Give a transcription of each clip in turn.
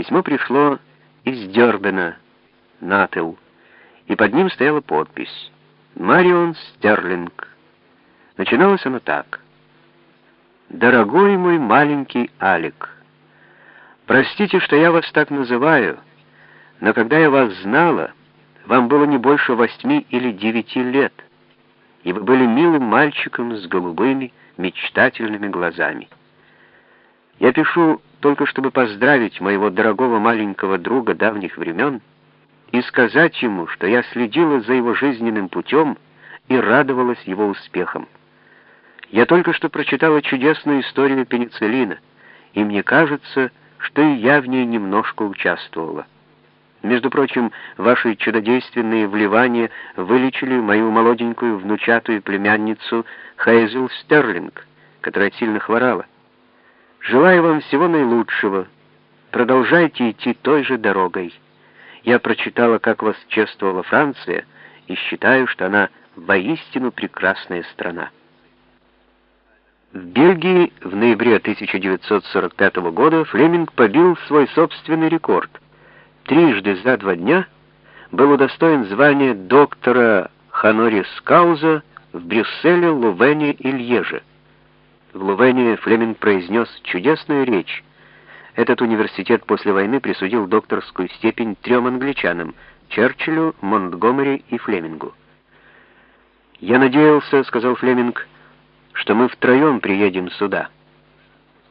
Письмо пришло из Дербена, Нател, и под ним стояла подпись «Марион Стерлинг». Начиналось оно так. «Дорогой мой маленький Алик, простите, что я вас так называю, но когда я вас знала, вам было не больше восьми или девяти лет, и вы были милым мальчиком с голубыми, мечтательными глазами. Я пишу только чтобы поздравить моего дорогого маленького друга давних времен и сказать ему, что я следила за его жизненным путем и радовалась его успехам. Я только что прочитала чудесную историю пенициллина, и мне кажется, что и я в ней немножко участвовала. Между прочим, ваши чудодейственные вливания вылечили мою молоденькую внучатую племянницу Хейзел Стерлинг, которая сильно хворала. Желаю вам всего наилучшего. Продолжайте идти той же дорогой. Я прочитала, как вас чествовала Франция, и считаю, что она воистину прекрасная страна. В Бельгии в ноябре 1945 года Флеминг побил свой собственный рекорд — трижды за два дня был удостоен звания доктора Ханорис Кауза в Брюсселе, Лувене и Льеже. В Лувене Флеминг произнес чудесную речь. Этот университет после войны присудил докторскую степень трем англичанам — Черчиллю, Монтгомери и Флемингу. «Я надеялся, — сказал Флеминг, — что мы втроем приедем сюда.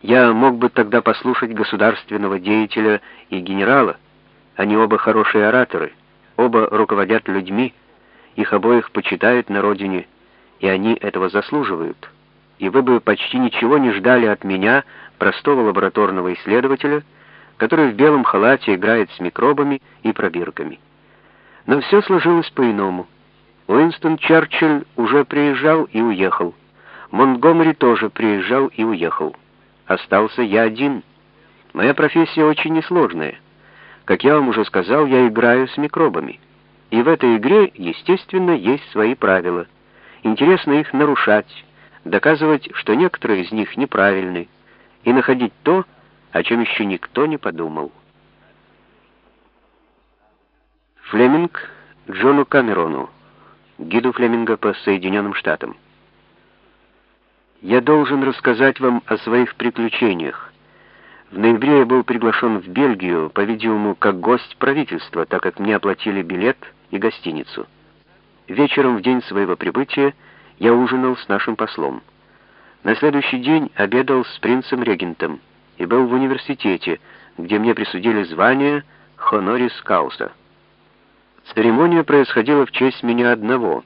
Я мог бы тогда послушать государственного деятеля и генерала, они оба хорошие ораторы, оба руководят людьми, их обоих почитают на родине, и они этого заслуживают. И вы бы почти ничего не ждали от меня, простого лабораторного исследователя, который в белом халате играет с микробами и пробирками. Но все сложилось по-иному. Уинстон Черчилль уже приезжал и уехал. Монтгомери тоже приезжал и уехал. Остался я один. Моя профессия очень несложная. Как я вам уже сказал, я играю с микробами. И в этой игре, естественно, есть свои правила. Интересно их нарушать, доказывать, что некоторые из них неправильны, и находить то, о чем еще никто не подумал. Флеминг Джону Камерону, гиду Флеминга по Соединенным Штатам. Я должен рассказать вам о своих приключениях, в ноябре я был приглашен в Бельгию, по-видимому, как гость правительства, так как мне оплатили билет и гостиницу. Вечером в день своего прибытия я ужинал с нашим послом. На следующий день обедал с принцем-регентом и был в университете, где мне присудили звание Хонорис Кауса. Церемония происходила в честь меня одного.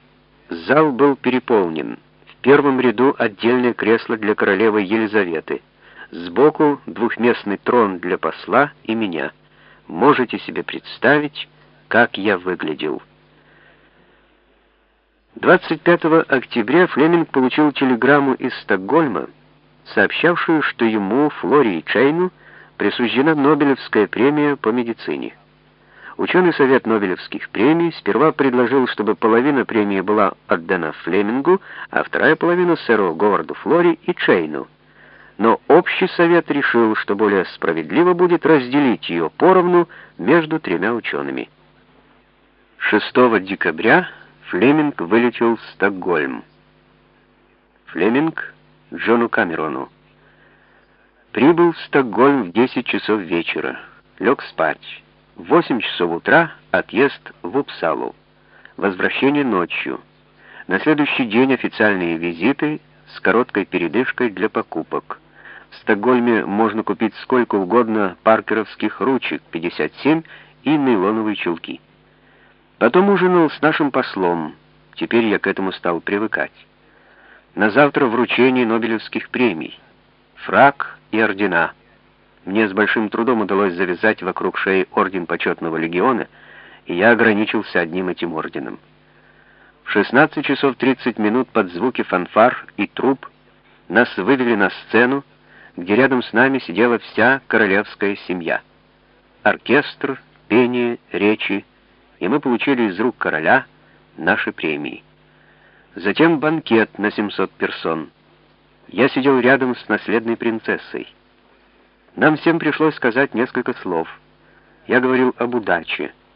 Зал был переполнен. В первом ряду отдельное кресло для королевы Елизаветы — Сбоку двухместный трон для посла и меня. Можете себе представить, как я выглядел. 25 октября Флеминг получил телеграмму из Стокгольма, сообщавшую, что ему, Флори и Чейну, присуждена Нобелевская премия по медицине. Ученый совет Нобелевских премий сперва предложил, чтобы половина премии была отдана Флемингу, а вторая половина сэру Говарду Флори и Чейну но общий совет решил, что более справедливо будет разделить ее поровну между тремя учеными. 6 декабря Флеминг вылетел в Стокгольм. Флеминг Джону Камерону. Прибыл в Стокгольм в 10 часов вечера. Лег спать. В 8 часов утра отъезд в Упсалу. Возвращение ночью. На следующий день официальные визиты с короткой передышкой для покупок. В Стокгольме можно купить сколько угодно паркеровских ручек 57 и нейлоновые чулки. Потом ужинал с нашим послом. Теперь я к этому стал привыкать. На завтра вручение Нобелевских премий. Фрак и ордена. Мне с большим трудом удалось завязать вокруг шеи орден почетного легиона, и я ограничился одним этим орденом. В 16 часов 30 минут под звуки фанфар и труб нас вывели на сцену, где рядом с нами сидела вся королевская семья. Оркестр, пение, речи, и мы получили из рук короля наши премии. Затем банкет на 700 персон. Я сидел рядом с наследной принцессой. Нам всем пришлось сказать несколько слов — Я говорил об удаче.